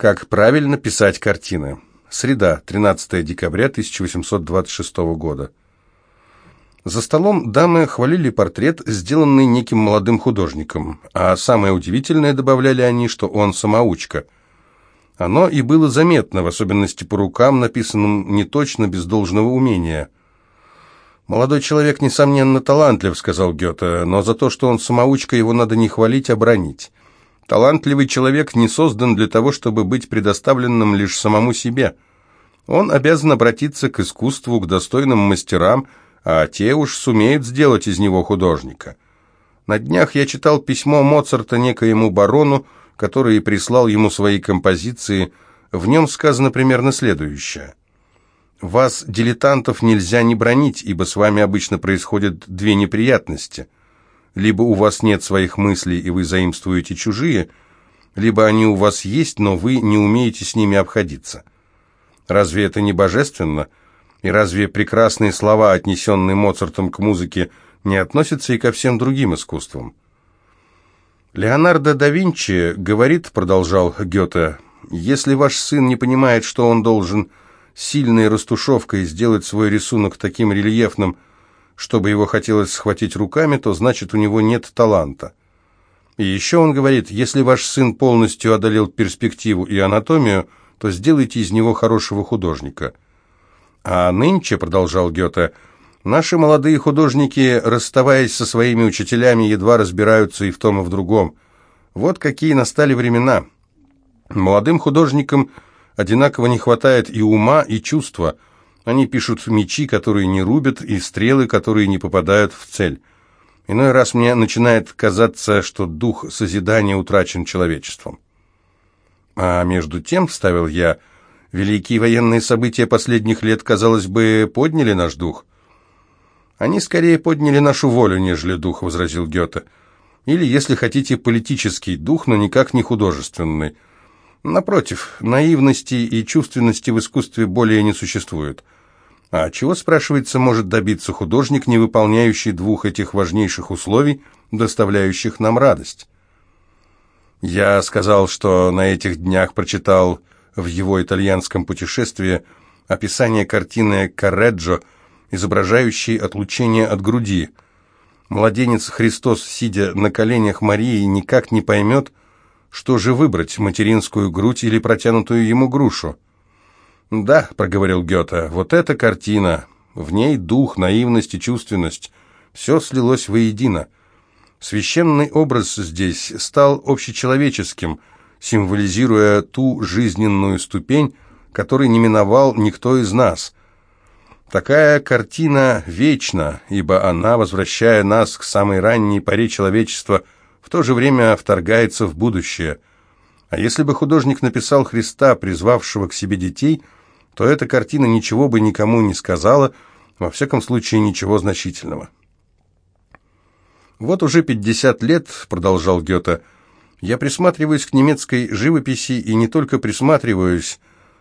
Как правильно писать картины. Среда, 13 декабря 1826 года. За столом дамы хвалили портрет, сделанный неким молодым художником, а самое удивительное, добавляли они, что он самоучка. Оно и было заметно, в особенности по рукам, написанным неточно, без должного умения. «Молодой человек, несомненно, талантлив», — сказал Гёте, «но за то, что он самоучка, его надо не хвалить, а бронить. Талантливый человек не создан для того, чтобы быть предоставленным лишь самому себе. Он обязан обратиться к искусству, к достойным мастерам, а те уж сумеют сделать из него художника. На днях я читал письмо Моцарта некоему барону, который прислал ему свои композиции. В нем сказано примерно следующее. «Вас, дилетантов, нельзя не бронить, ибо с вами обычно происходят две неприятности. Либо у вас нет своих мыслей, и вы заимствуете чужие, либо они у вас есть, но вы не умеете с ними обходиться. Разве это не божественно?» И разве прекрасные слова, отнесенные Моцартом к музыке, не относятся и ко всем другим искусствам? «Леонардо да Винчи говорит, — продолжал Гёте, — если ваш сын не понимает, что он должен сильной растушевкой сделать свой рисунок таким рельефным, чтобы его хотелось схватить руками, то значит у него нет таланта. И еще он говорит, если ваш сын полностью одолел перспективу и анатомию, то сделайте из него хорошего художника». А нынче, продолжал Гёте, наши молодые художники, расставаясь со своими учителями, едва разбираются и в том, и в другом. Вот какие настали времена. Молодым художникам одинаково не хватает и ума, и чувства. Они пишут мечи, которые не рубят, и стрелы, которые не попадают в цель. Иной раз мне начинает казаться, что дух созидания утрачен человечеством. А между тем, вставил я, — Великие военные события последних лет, казалось бы, подняли наш дух. Они скорее подняли нашу волю, нежели дух, возразил Гёте. Или, если хотите, политический дух, но никак не художественный. Напротив, наивности и чувственности в искусстве более не существует. А чего, спрашивается, может добиться художник, не выполняющий двух этих важнейших условий, доставляющих нам радость? Я сказал, что на этих днях прочитал в его итальянском путешествии описание картины Кареджо, изображающей отлучение от груди. Младенец Христос, сидя на коленях Марии, никак не поймет, что же выбрать, материнскую грудь или протянутую ему грушу. «Да», — проговорил Гёте, — «вот эта картина. В ней дух, наивность и чувственность. Все слилось воедино. Священный образ здесь стал общечеловеческим — символизируя ту жизненную ступень, которой не миновал никто из нас. Такая картина вечна, ибо она, возвращая нас к самой ранней поре человечества, в то же время вторгается в будущее. А если бы художник написал Христа, призвавшего к себе детей, то эта картина ничего бы никому не сказала, во всяком случае ничего значительного. «Вот уже пятьдесят лет», — продолжал Гёте, — я присматриваюсь к немецкой живописи и не только присматриваюсь.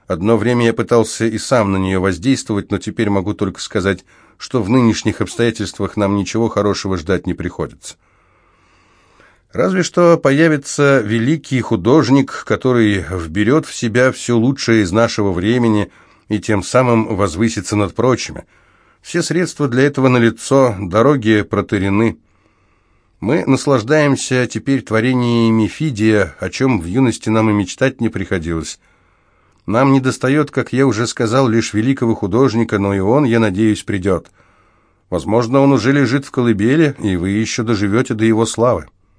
Одно время я пытался и сам на нее воздействовать, но теперь могу только сказать, что в нынешних обстоятельствах нам ничего хорошего ждать не приходится. Разве что появится великий художник, который вберет в себя все лучшее из нашего времени и тем самым возвысится над прочими. Все средства для этого налицо, дороги протырены. Мы наслаждаемся теперь творениями Фидия, о чем в юности нам и мечтать не приходилось. Нам недостает, как я уже сказал, лишь великого художника, но и он, я надеюсь, придет. Возможно, он уже лежит в колыбели, и вы еще доживете до его славы.